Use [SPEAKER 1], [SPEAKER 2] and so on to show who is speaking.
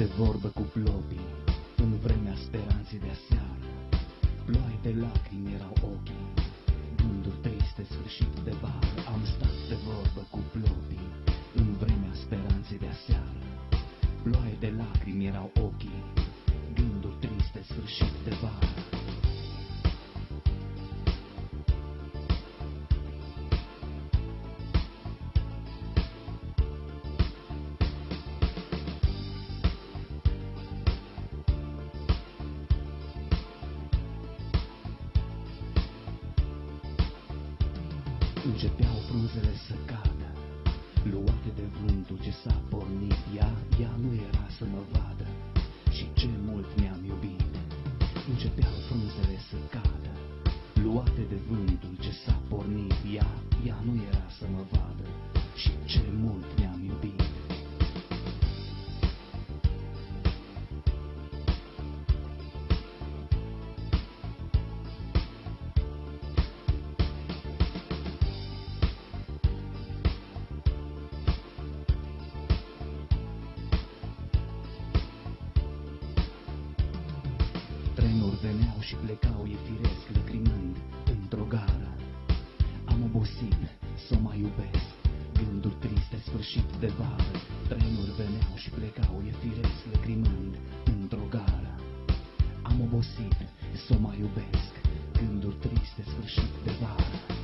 [SPEAKER 1] de vorbă cu plopii În vremea speranței de aseară. Ploaie de lacrimi erau ochii Gânduri triste, sfârșit de vară. Am stat de vorbă cu plopii În vremea speranței de aseară. Ploaie de lacrimi erau ochii Gânduri triste, sfârșit de vară Începeau frunzele să cadă. Luate de vântul ce s-a pornit Ea, ea nu era să mă vadă. Și ce mult mi-am iubit. Începeau frunzele să cadă. Luate de vântul ce s-a pornit Ea, ea nu era să mă vadă. Și ce mult Trenuri veneau și plecau, e firesc, lăcrimând într-o gară. Am obosit să o mai iubesc, gânduri triste, sfârșit de vară. Trenuri veneau și plecau, e firesc, lăcrimând într-o gară. Am obosit să o mai iubesc, gânduri triste, sfârșit de vară.